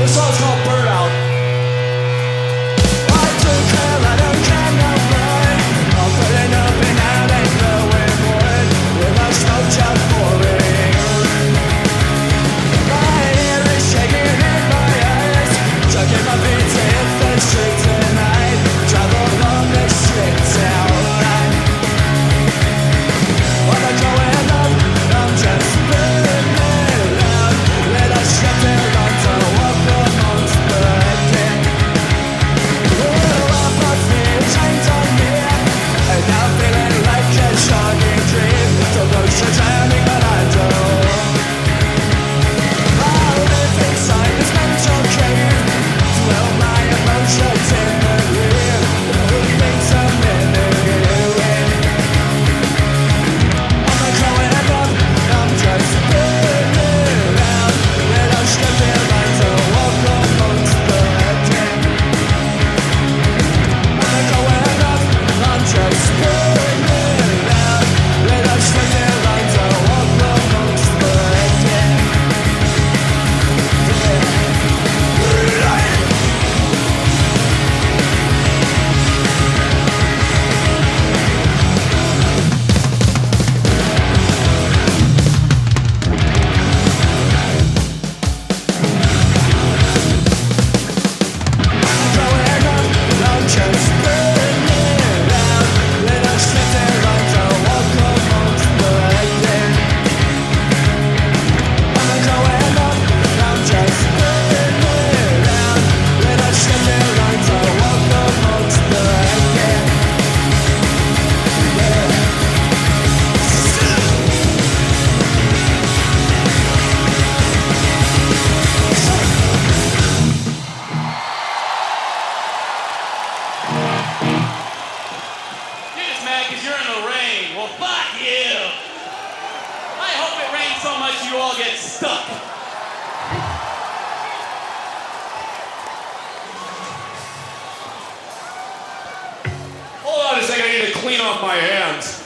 This song's called Burnout. Much you all get stuck. Hold on a second, I need to clean off my hands.